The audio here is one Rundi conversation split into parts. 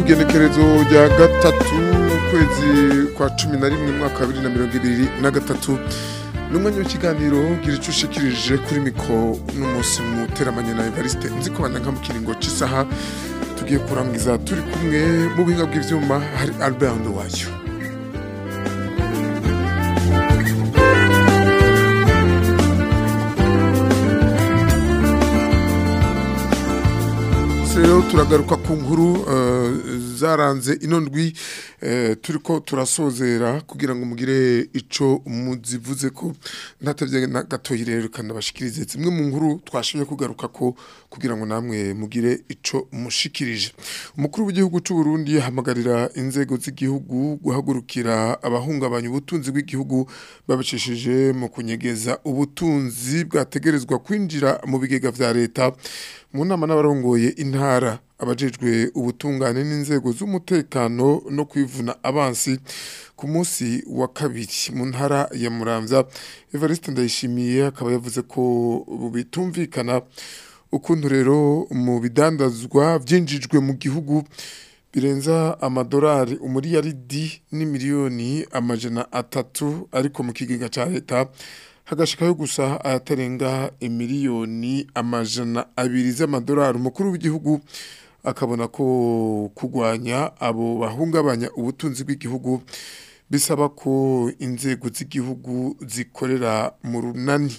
igenekerezo rya gatatu ukwezi kwa cumi na rimwe mwaka wa bibiri na mirongo ibiri na gatatu ni umwanya w'ikiganiro gira icyo ushikirije kuri miko n'umunsi muteramanye na evariste nzi ko bananga mu kiringo cy'isaha tugiye kurangiza turi kumwe mu buhinga bw'ibyuma hari albert wayo rero turagaruka ku nkuru euh, zaranze inondwi turiko eh, turi turasozera kugira ngo mugire icyo muzivuze ko ntatebye na gatoya irerekana bashikirize zimwe mu nkuru twashimye kugaruka ko kugira ngo namwe mugire icyo mushikirije umukuru w'igihugu cy'u Burundi ahamagarira inzego z'igihugu guhagurukira abahungabanya ubutunzi bw'igihugu babicishije mu kunyegeza ubutunzi bwategerezwa kwinjira mu bigega bya leta mu nama n'abarongoye intara abajejwe ubutungane n'inzego z'umutekano no kwivuna abansi ku munsi wa kabiri mu ntara ya muramvya Evariste Ndayishimiye akaba yavuze ko bitumvikana ukuntu rero mu bidandazwa byinjijwe mu gihugu birenza amadolari umuriyaridi miliyoni amajana atatu ariko mu kigega cya leta hagashikayo gusa ayatarenga imiliyoni amajana abiri z'amadolari umukuru w'igihugu akabona ko kugwanya abo bahungabanya ubutunzi bw'igihugu bisaba ko inzego z'igihugu zikorera mu runani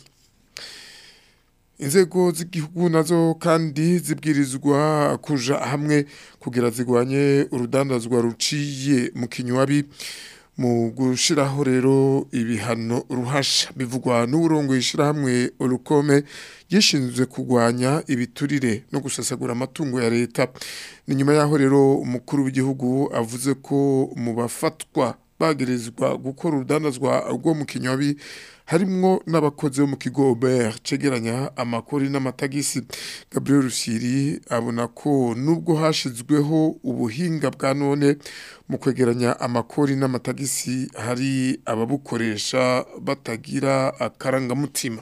inzego z'igihugu nazo kandi zibwirizwa kuja hamwe kugira zigwanye urudandazwa ruciye mu kinywabi mu rero ibihano ruhasha bivugwa n'uburongo yishirahamwe urukome gishinzwe kugwanya ibiturire no gusasagura amatungo ya leta ni nyuma yaho rero umukuru w'igihugu avuze ko mu bafatwa bagerezwa gukora urudandazwa rwo mu kinyobi harimwo n'abakozi bo mu kigo Uber cegeranya amakori n'amatagisi Gabriel Rusiri abona ko nubwo hashizweho ubuhinga bwa none mu kwegeranya amakori n'amatagisi hari ababukoresha batagira akarangamutima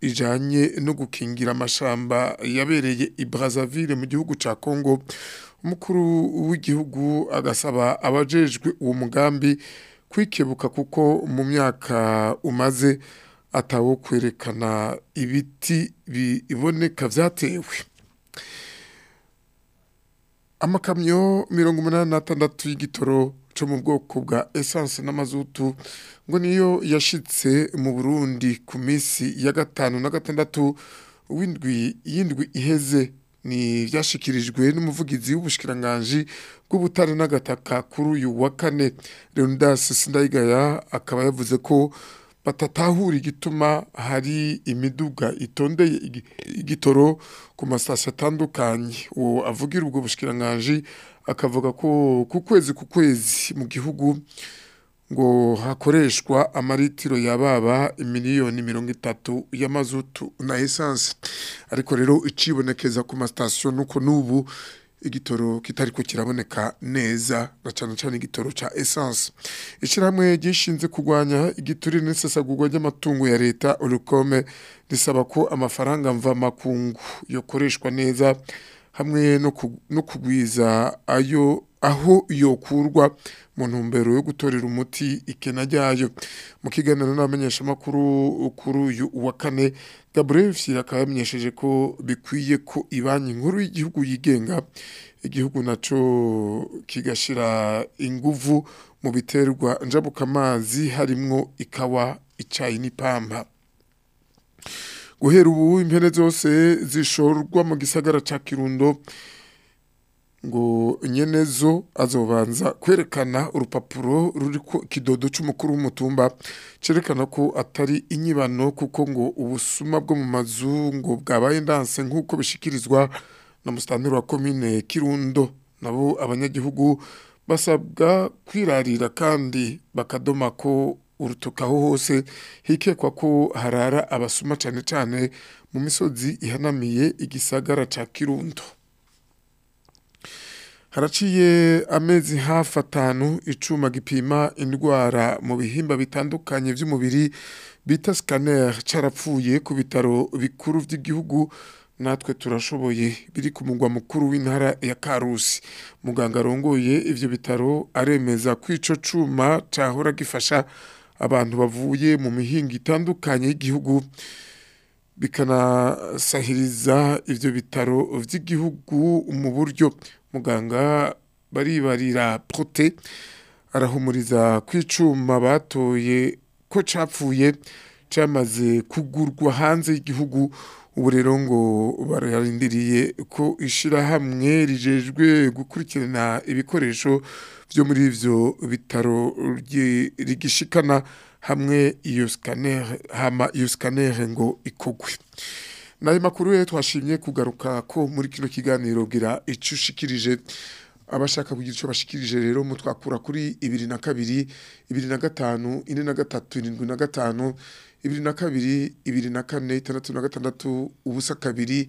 ijanye no gukingira amashamba yabereye i Brazzaville mu gihugu ca Congo umukuru w'igihugu agasaba abajejwe uwo mugambi kwikebuka kuko mu myaka umaze atawo kwerekana ibiti biboneka byatewe amakamyo mirongo umunani n'atandatu y'igitoro cyo mu bwoko bwa esanse n'amazutu ngo niyo yashitse mu burundi ku minsi ya gatanu na gatandatu w'indwi y'indwi iheze ni byashyikirijwe n'umuvugizi w'ubushyikiranganji bw'ubutare n'agataka kuri uyu wa kane leonidas sindayigaya akaba yavuze ko batatahura igituma hari imiduga itondeye igitoro ku masitasiyo atandukanye uwo avugira ubwo bushikiranganji akavuga ko ku kwezi ku kwezi mu gihugu ngo hakoreshwa amaritiro ya baba miliyoni mirongo itatu y'amazutu na esanse ariko rero icibonekeza ku masitasiyo nuko n'ubu igitoro kitari ko kiraboneka neza na cyane cyane igitoro cya essence ishyirahamwe gishinzwe kurwanya igituri n'isesagurwa ry'amatungo ya leta urukome risaba ko amafaranga mvamakungu yokoreshwa neza hamwe no kugwiza ayo aho yokurwa mu ntumbero yo gutorera umuti ikena ryayo mu kiganiro n'abamenyeshamakuru kuri uyu wa kane gaburefsi akaba yamenyesheje ko bikwiye ko banki inkuru y'igihugu yigenga igihugu nacyo kigashyira inguvu mu biterwa njabuka amazi harimwo ikawa icayi n'ipamba guhera ubu impene zose zishorwa mu gisagara ca kirundo ngo nyenezo azobanza kwerekana urupapuro ruri ku kidodo cy'umukuru w'umutumba cyerekana ko atari inyibano kuko ngo ubusuma bwo mu mazungu bwabaye ndanse nk'uko bishikirizwa na musitani wa komine kirundo nabo abanyagihugu basabwa kwirarira kandi bakadoma ko urutukaho hose hikekwa ko harara abasuma cyane cyane mu misozi ihanamiye igisagara cya kirundo haraciye amezi hafi atanu icuma gipima indwara mu bihimba bitandukanye by'umubiri bita sikaneri carapfuye ku bitaro bikuru by'igihugu natwe turashoboye biri ku mugwa mukuru w'intara ya karusi muganga arongoye ibyo bitaro aremeza ko cuma cyahora gifasha abantu bavuye mu mihinga itandukanye y'igihugu bikanasahiriza ibyo bitaro by'igihugu mu buryo muganga baribarira prote arahumuriza kw'icuma batoye ko capfuye camaze kugurwa hanze y'igihugu ubu rero ngo barindiriye ko ishirahamwe rijejwe gukurikirana ibikoresho byo muri ivyo bitaro rigishikana hamwe iyo scanner hama iyo scanner ngo ikogwe nayo makuru ye twashimye kugaruka ko muri kino kiganiro gira icyo ushikirije abashaka kugira icyo bashikirije rero mu twakura kuri ibiri na kabiri ibiri na gatanu ine na gatatu irindwi na gatanu ibiri na kabiri ibiri na kane na gatandatu ubusa kabiri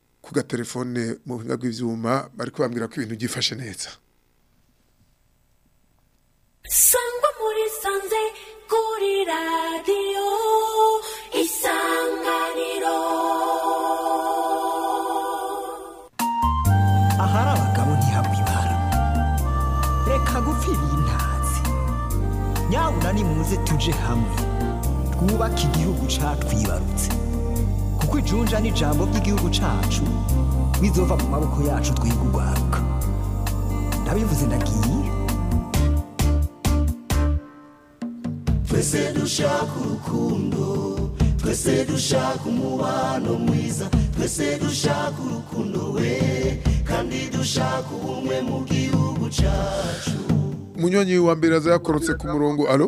ku gatelefone mu buhinga bw'ibyuma bari kubambwira ko ibintu byifashe neza sangwa muri sanze 꼬리 라디오 이상가리로 아하라 와까모 니하위마라 레카 구피리 나지 냐우나니 tuje hamwe twubake igihugu cacu twibarutse kuko ijunja n'ijambo ry'igihugu cacu bizova mu maboko yacu twigurwaruka ndabivuze ndagiye twese dushaka urukundo twese dushaka umubano mwiza twese dushaka urukundo we kandi dushaka ubumwe mu gihugu cyacu umunyonyi wa mbere aza yakorotse ku murongo alo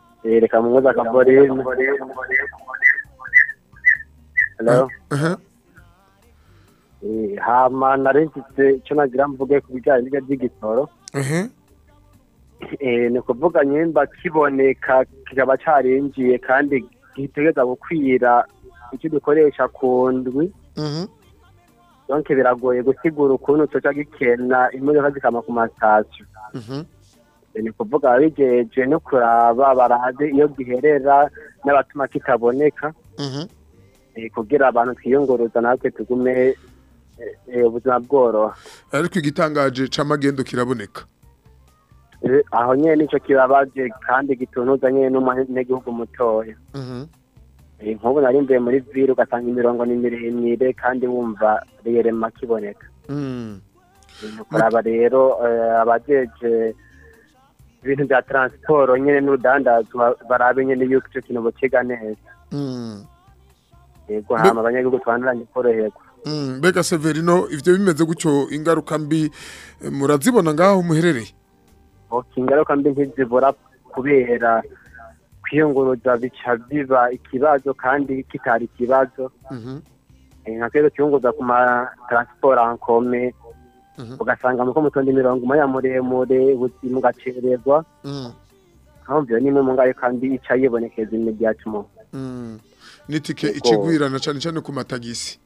reka munoze akaborine hama narinzitse icyo nagira mvuge ku bijyanye n'ibyo by'igisoro ni ukuvuga nyimba kiboneka kikaba cyarinjiye kandi gitegeza gukwira icyo dukoresha ku ndwi mm-hmm. donke biragoye gusigura ukuntu tuca gikena imodoka zikama ku masitasiyo mm-hmm. ni ukuvuga abigeje no kuraba baraze iyo giherera n'abatuma kitaboneka mm-hmm. kugira abantu twiyunguruza natwe tugume eh, eh, ubuzima bworoha ariko igitangaje c'amagendo kiraboneka eh, aho nyine nicyo kibabaje kandi gitunuza nyine n'umunyagihugu mutoya nk'ubu nari mvuye muri vire ugasanga imirongo ni miremire kandi wumva riyerema kiboneka hmm. kuraba rero eh, abajeje ibintu bya taransiporo nyine n'urudandazo barabe nyine yuko icyo kintu bukiga neza hmm. yego hama abanyagihugu twanaranye koroherwa mbega hmm. severino ibyo bimeze gutyo ingaruka mbi eh, murazibona ngaho muherereye ingaruka mbi ntizibura kubera kuyungurura bica biba ikibazo kandi kitari ikibazo mhm. eh, nka kero kiyunguruza ku mataransiporo ankome mhm. ugasanga muko mutonda imirongo umwanya muremure mugacererwa aho mhm. ni nimwe mu ngaruka kandi ica yibonekeza imediyacumu n'itike ikigwirana cyane cyane ku matagisi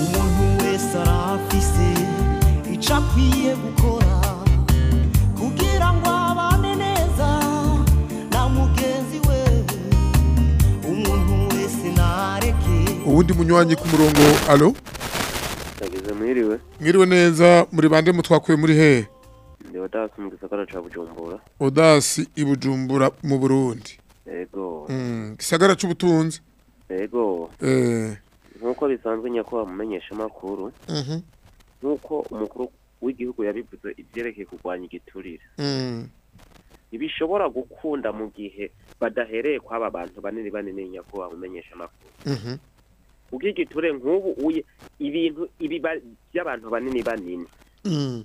umuntu wese arafise icyo akwiye gukora uwundi munywanyi ku murongo alo tageze mwiriwe mwiriwe neza muri bande mutwakuye muri hehe ndi odasi mu gisagara ca bujumbura odasi i bujumbura mu burundi yego mm. gisagara c'ubutunzi yego eh. nkuko bisanzwe nyakwa mumenyesha makuru mhm. nkuko umukuru w'igihugu yabivuze ivyerekeye kurwanya igiturire mm. ntibishobora gukunda mu gihe badahereye aba bantu banini banini nyakubahwa umenyesha amakuru mhm. ubwigire nk'ubu uye ibintu by'abantu banini banini mm.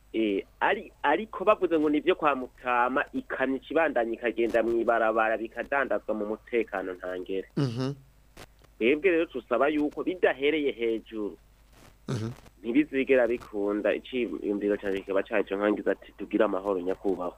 Eh, ariko bavuze ngo ni ibyo kwa mutama ikamyo ikibandanya ikagenda mu ibarabara bikadandazwa mu mutekano ntangere mhm. twebwe rero tusaba yuko bidahereye hejuru mhm. ntibizigera bikunda icyiyumviro cyane kikaba cyacu nkangiza ati tugire amahoro nyakubahwa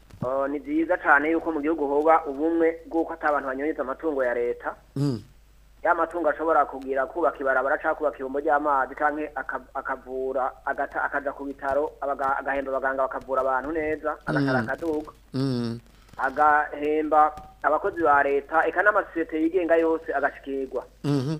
ni byiza cyane yuko mu gihugu hoba ubumwe bw'uko atabantu banyonyeza amatungo ya leta hmm. ya matungo ashobora kugira kubaka ibarabara cyangwa kubaka ibombo ry'amazi cyangwa akavura akajya ku bitaro agahemba abaganga bakavura abantu neza agatara mm. akaduka mm. agahemba abakozi ba leta eka n'amasosiyete yigenga yose agashikirwa mm-hmm.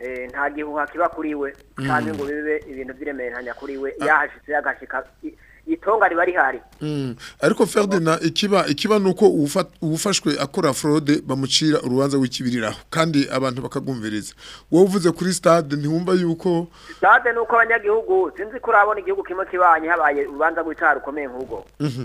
e, nta gihuha kiba kuri we kandi mm. ngo bibe ibintu by'iremeranya kuri we ah. yahashyitse agashika itonga riba rihari mm. ariko Ferdinand ikiba ikiba nuko ubufashwe akora fraude bamucira urubanza w'ikibiriraho kandi abantu bakagumviriza wowe uvuze kuri stade ntiwumva yuko stade nuko abanyagihugu sinzi ko urabona igihugu kimwe kibanye habaye urubanza rw'icyaha rukomeye nk'ubwo mhm.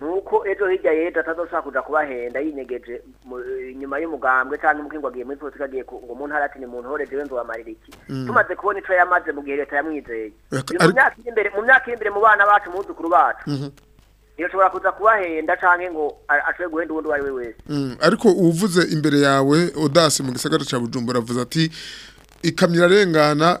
nuko ejo hirya y'ejo atadoshobora kujya kubahenda yinyegeje inyuma y'umugambwe cyangwa umukingo agiye muri politiki agiye ngo umuntu arati ni muntu horeje wenda wamarira iki mhm. tumaze kubona icyo yamaze mu gihe leta yamwizeye mu myaka iri imbere mu bana bacu mu buzukuru bacu yashobora kuza kubahenda canke ngo ashobore guhenda uwundi uwo ari we wese mm, ariko uwuvuze imbere yawe odasi mu gisagara cya bujumbura avuze ati ikamyo irarengana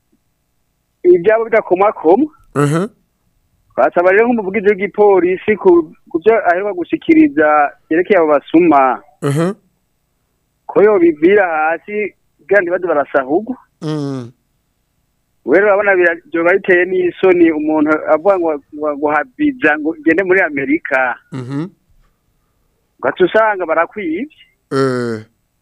ibyabo bidakomakoma basaba uh-huh. rero nk'umuvugizi w'igipolisi ku byo aheruka gushyikiriza yerekeye abo basuma uh-huh. ko yobivira hasi bwa ntibaze barasahugwa mm. rero urabona biba biteye n'isoni umuntu avuga ngo guhabiza ngo ngende muri amerika ugaca mm-hmm. usanga barakwibye eh.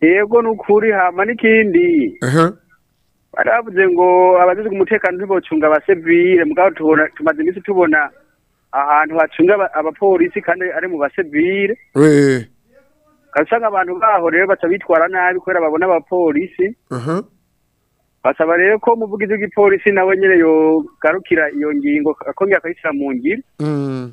yego ni ukuri hama n'ikindi uh bari bavuze ngo abajejwe umutekano ntibocunga abasivile mugabo tumaze iminsi tubona ahantu hacunga abapolisi kandi ari mu basivile usanga abantu baho rero baca bitwara nabi kubera babona abapolisi uh-huh. basaba rero ko umuvugizi w'igipolisi nawe nyine yogarukira iyo ngingo akongera akayishyira mu ngiro mm.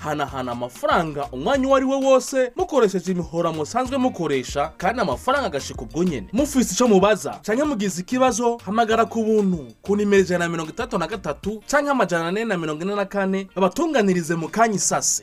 hanahana amafaranga umwanya uwo ari we wose mukoresheje imihora musanzwe mukoresha kandi amafaranga agashika ubwo nyene mufise ico mubaza canke mugize ikibazo hamagara ku buntu ku nimero ijana na mirongo itandatu na gatatu canke amajana ijana na mirongo ine na kane babatunganirize mu kanya isase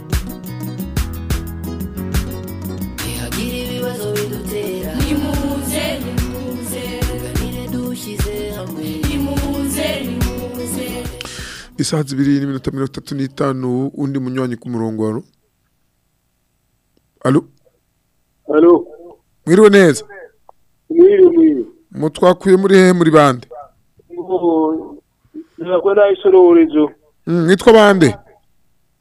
isaha zibiri n'iminota mirongo itatu n'itanu undi munywanyi ku murongo wa alo alo mwiriwe neza mutwakuye muri hehe muri bande mwitwa mm, bande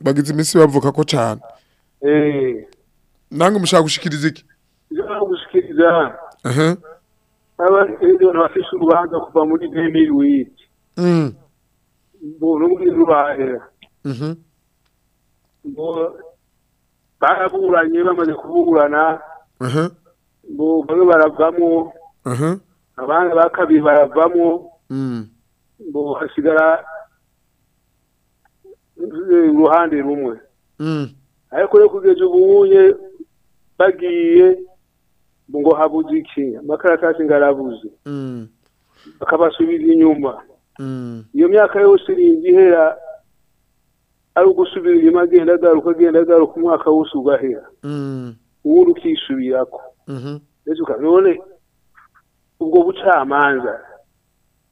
bagize iminsi bavuka ko cyane eh nange mushaka gushikiriza iki gushikiriza aha aba ejo nafishe urubanza kuva muri 2008 mm bo no muri barabuguranye bamaze kubugurana uh-huh. bamwe baravamo uh-huh. abandi ba kabiri baravamo mm. hasigara uruhande rumwe mm. ariko rero kugeza ubunye bagiye ngo habuze iki amakaratasi ngarabuze mm. bakabasubiza inyuma iyo myaka yose irinda ihera ari ugusubira inyuma agenda agaruka agenda agaruka umwaka wose ugahera mm. ubundi ukisubira ko mm-hmm. none ubwo bucamanza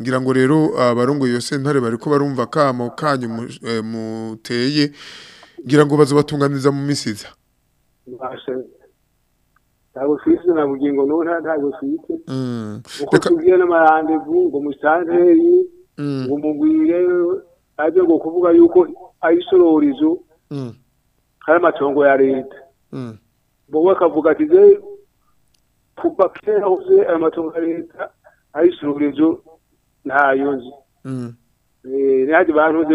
ngira ngo rero abarongo ah, yose sentare bari ko barumva kamo kanyu eh, muteye ngira ngo bazobatunganiriza mu misiza ntabwo twise mm. mm. kuvuga yuko ari isororizo hari amatongo ya leta bo bakavuga ati kuva kera hose amatongo ya leta ayisubirezo ntayo nzi mm. eh, ntihajye bantuze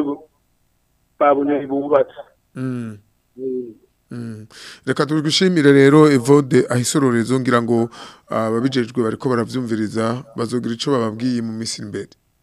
babonye bubatse mm. Mm. reka tubigushimire rero evode ahisororezo ngira ngo ah, ababijejwe bariko barabyumviriza bazogira icyo bababwiye mu misi imbere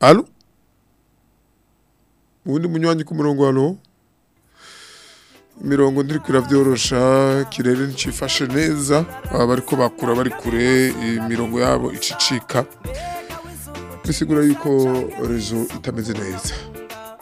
alo ubundi munywanyi ku murongo alo imirongo ndiri kurabyorosha kirere nticifashe neza baba bariko bakura bari kure imirongo yabo icicika bisigura yuko rezo itameze neza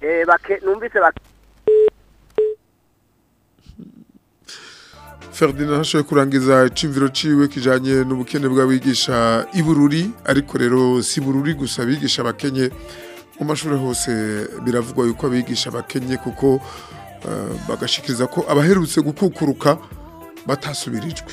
Eh, numvise Ferdinand ashoboye kurangiza icyumviro ciwe kijanye n'ubukene bw'abigisha ibururi ariko rero si bururi gusa abigisha abakenye mu mashuri hose biravugwa yuko abigisha abakenye kuko eh, bagashikiriza ko abaherutse gukukuruka batasubirijwe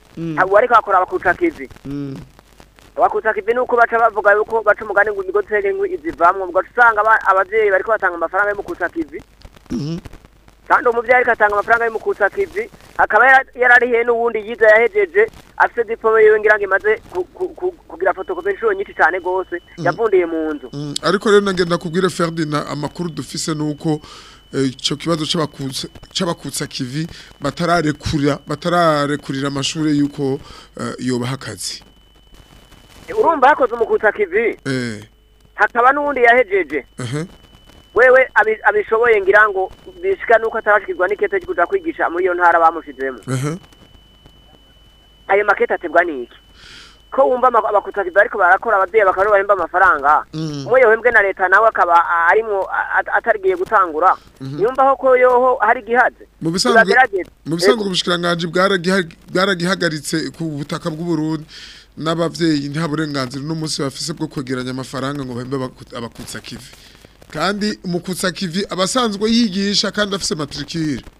mm. ariko bakora abakutakizi mm. abakutakizi ni uko baca bavuga yuko baca umugani ngo imigozi n'ingwi izivamwo ugaca ababyeyi bari batanga amafaranga yo mu kutakizi mm. kandi uwo mubyeyi ariko atanga amafaranga y'umukutsa kizi akaba yararihiye n’ubundi yiza yahejeje afite diplome yiwe ngira ngo imaze kugira fotokopi inshuro nyinshi cyane rwose mm. yavundiye mu nzu mm. ariko rero nagenda kubwira Ferdinand amakuru dufise ni uko eh, icyo kibazo cy'abakutsa kivi batararekurira batararekurira amashuri y'uko eh, yubaha akazi urumva hakoze umukutsa kivi eh. hakaba n'uwundi yahejeje wewe abishoboye ngira ngo bishika nuko atarashikirwa n'ikete cyo kwigisha muri iyo ntara bamushizemo ayo makete atebwa n'iki ko wumva abakutakiza ariko barakora ababyeyi bakaba bahemba amafaranga mm. umwe yohembwe na leta nawe akaba arimwo atarigiye gutangura mm-hmm. yumvaho ko yoho hari gihaze mu bisanzwe eh? ubushikiranganji bwaragihagaritse ku butaka bw'uburundi n'ababyeyi nta burenganzira n'umunsi bafise bwo kwegeranya amafaranga ngo bahembe abakutsakivi kandi mu kusaka abasanzwe yigisha kandi afise matricule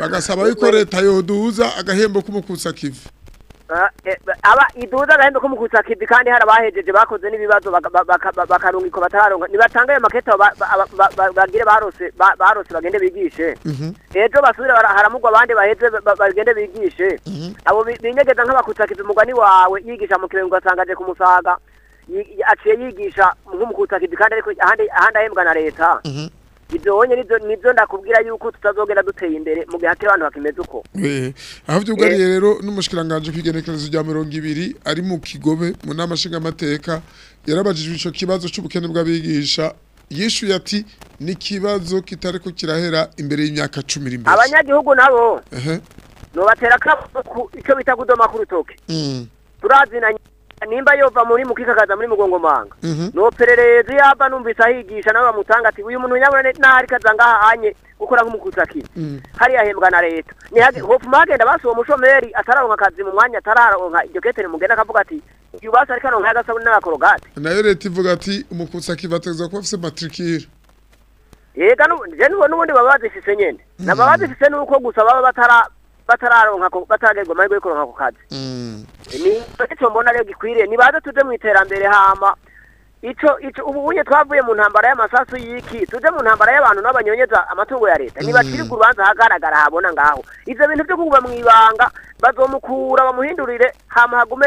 bagasaba yuko leta yoduhuza agahembo k'umukutsa kivi Eh, aba iduza gahendo ko mu kusakidi kandi hari abahejeje bakoze n'ibibazo bakarunga iko bataronka nibatanga ayo makete bagire barose barose bagende bigishe mhm. ejo basubire haramugwa abandi baheze bagende bigishe mhm. abo binyegeza nk'abakusakiza umugani wawe yigisha mu kirengo ugasanga ku musaga aciye yigisha nk'umukusakizi kandi ariko ahandi ahembwa na leta mhm. ibyo wonye nibyo ndakubwira yuko tutazogera duteye imbere mu gihe hateye abantu bakimeze uko eh, aho byugarije eh. rero n'umushikiranganje kw'igenekerezo rya mirongo ibiri ari mu kigobe mu nama nshingamateka yarabajijwe icyo kibazo cy'ubukene bw'abigisha yishuye ati n'ikibazo kitari ko kirahera imbere y'imyaka cumi n'imwe abanyagihugu nabo nubatera akabuto icyo bita kudoma ku rutoki mm. turazina nimba yova muri mukikakaza muri mugongomanga mhm. noperereza iyo numvise ahigisha nawe bamutanga ati uyu muntu nyabona ntahari kaza ngaha gukora nk'umukusakira mhm. hariya ahembwa na leta hopfuma hagenda basi uwo atararonka akazi mu mwanya atararonka iryo keteri mugenda akavuga ati uyu basi ariko aronka y'agasabune n'agakorogate nayo leta ivuga ati umukusakira bategereza kuba afite matrikire yega n'ubundi baba bazifise nyine naba mhm. bazifise n'uko gusa baba batara bataragerwa amahirwe yo kuronka ako kazi mm. nicyo mbona rero gikwiriye nibaze tuje mu iterambere hama icyo icyo ubu unye twavuye mu ntambara y'amasasu y'iki tujye mu ntambara y'abantu n'abanyonyeza amatungo ya leta ntibacire mm. urubanza ahagaragara habona ngaho ibyo bintu byo kuba mu ibanga bazomukura bamuhindurire hama hagume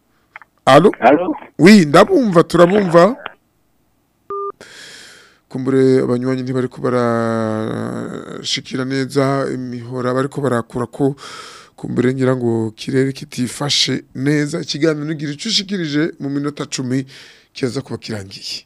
alo wi ndabumva turabumva kumbure abanywanyi ntibari kubarashikira neza imihora bariko barakura ko kumbure ngo kirere kitifashe neza ikiganiro ntigire icyo ushikirije mu minota cumi kiza kuba kirangiye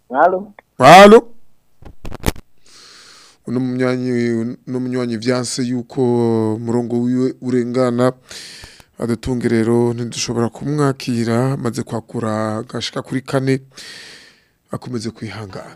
alo uno munyuranye byanse yuko murongo wiwe urengana adutunge rero ntidushobora kumwakira maze kwakura agashika kuri kane akomeze kwihangana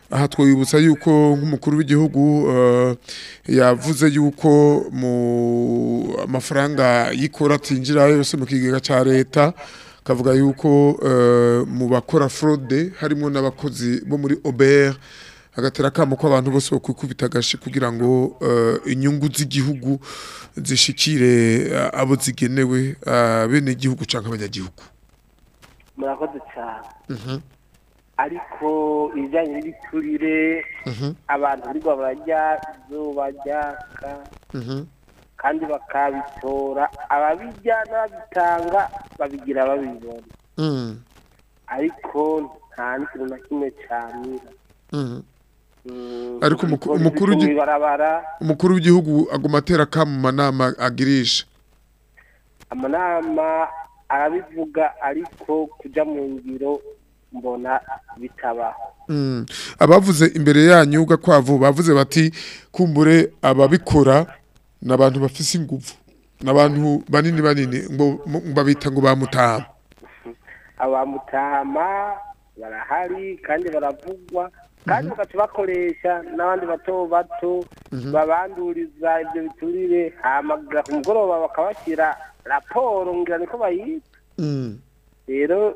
aha twibutsa yuko nk'umukuru w'igihugu eh, yavuze yuko mu amafaranga y'ikora atinjira yose mu kigega cya leta kavuga yuko eh, mu bakora forode harimo n'abakozi bo muri oberi agatera akamo ko abantu bose bakikubita agashi kugira ngo eh, inyungu z'igihugu zishikire eh, abo zigenewe bene igihugu cyangwa abanyagihugu murakoze cyane mhm. ariko ibijyanye n'ibiturire mhm. abantu bari bajya izuba ryaka mhm. kandi bakabitora ababijya n'ababitanga babigira babibona mm. ariko nta n'ikintu na kimwe cyamira mm. Mm. ariko umukuru w'igihugu aguma atera ka manama agirisha amanama arabivuga ariko kujya mu ngiro mbona bitabaho abavuze imbere yanyu ugakwavu bavuze bati kumbure ababikora ni abantu bafise ingufu nabantu banini banini ngo babita ngo bamutama abamutama barahari kandi baravugwa mhm. kandi bagaca bakoresha n'abandi bato bato mhm. babanduriza ibyo biturire hamagara ku mugoroba bakabashyira raporo ngira niko bayita mm. rero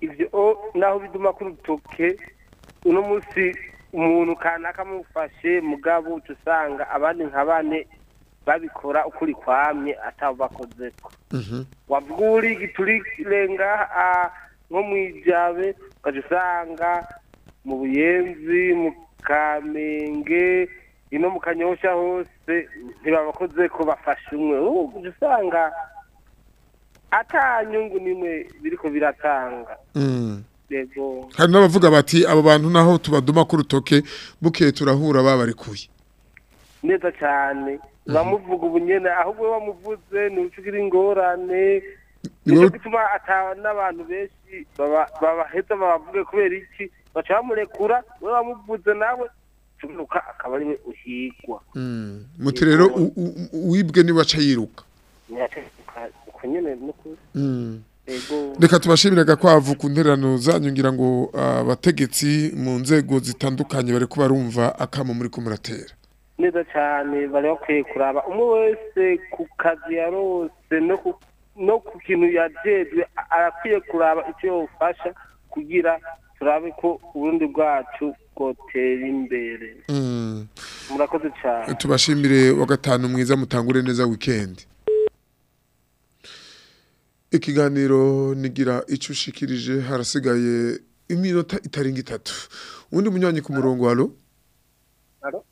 ibyo naho biduma ku rutoke uno munsi umuntu kanaka amufashe mugabo usanga abandi nka bane babikora ukuri kwamye atabakoze ko mhm. wavuga uri giturirenge nko mu ijyabe ukajya usanga mu buyenzi mu kamenge ino mu kanyoshya hose ntibabakoze kubafasha umwe ubu usanga atanyungu nimwe biri ko biratanga mm. hari n'abavuga bati abo bantu naho tubaduma ku rutoke bukeye turahura babarekuye neza cyane mhm. bamuvuga ubunyene ahubwo bamuvuze ni ucugira ingorane niyo gituma n'abantu benshi babaheza babavuge kubera iki baca bamurekura we wamuvuze nawe ucuruka akaba ariwe uhigwa hmm. muti rero wibwe niba aca yiruka uko hmm. reka tubashimire agakwavu ku ntererano zanyu ngira ngo ah, abategetsi mu nzego zitandukanye bari kuba barumva akamo muri kumuratera neza cyane bari bakwiye kuraba umwe wese ku kazi yarose no ku no ku kintu yajejwe arakwiye kuraba icyo yawufasha kugira turabe ko ubundi bwacu bwotera imbere mm. murakoze cyane tubashimire wa gatanu mwiza mutangure neza wikendi ikiganiro nigira icyo ushikirije harasigaye iminota itarenga itatu ubundi munywanyi ku murongo halo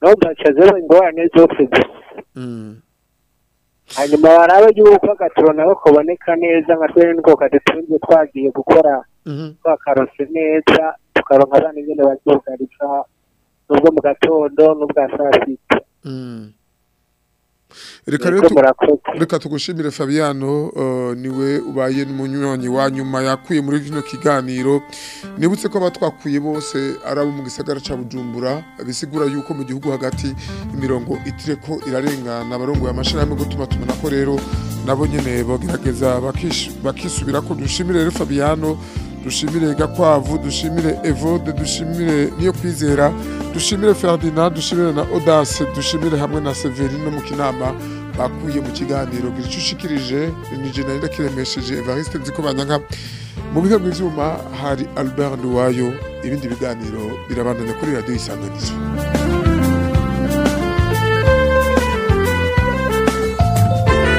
nawe bwaca zero ingorane zose gusa hmm. hanyuma barabe yuko agaturo nawe kaboneka neza nka twene niko kadutunze twagiye gukora mhm. twakarose neza tukaronka abana ingene bagiye n'ubwo mu gatondo n'ubwa saa sita mm. reka tugushimire Fabiano uh, niwe ubaye n'umunyonyi wa nyuma yakuye muri kino kiganiro nibutse ko abatwakuye bose ari abo mu gisagara cya bujumbura bisigura yuko mu gihugu hagati imirongo itireko irarengana abarongoye amashyirahamwe gutuma tubona ko rero nabo nyine bagerageza bakisubira ko dushimire rero Fabiano dushimire gakwavu dushimire evode dushimire niyo kwizera dushimire ferdinand dushimire na odase dushimire hamwe na severi no mu kinama bakuye mu kiganiro gira icyo ushikirije ni jenali kiremesheje evariste nziko banyanka mu bihe by'ibyuma hari albert nduwayo ibindi biganiro birabandanya kuri radiyo isanganizo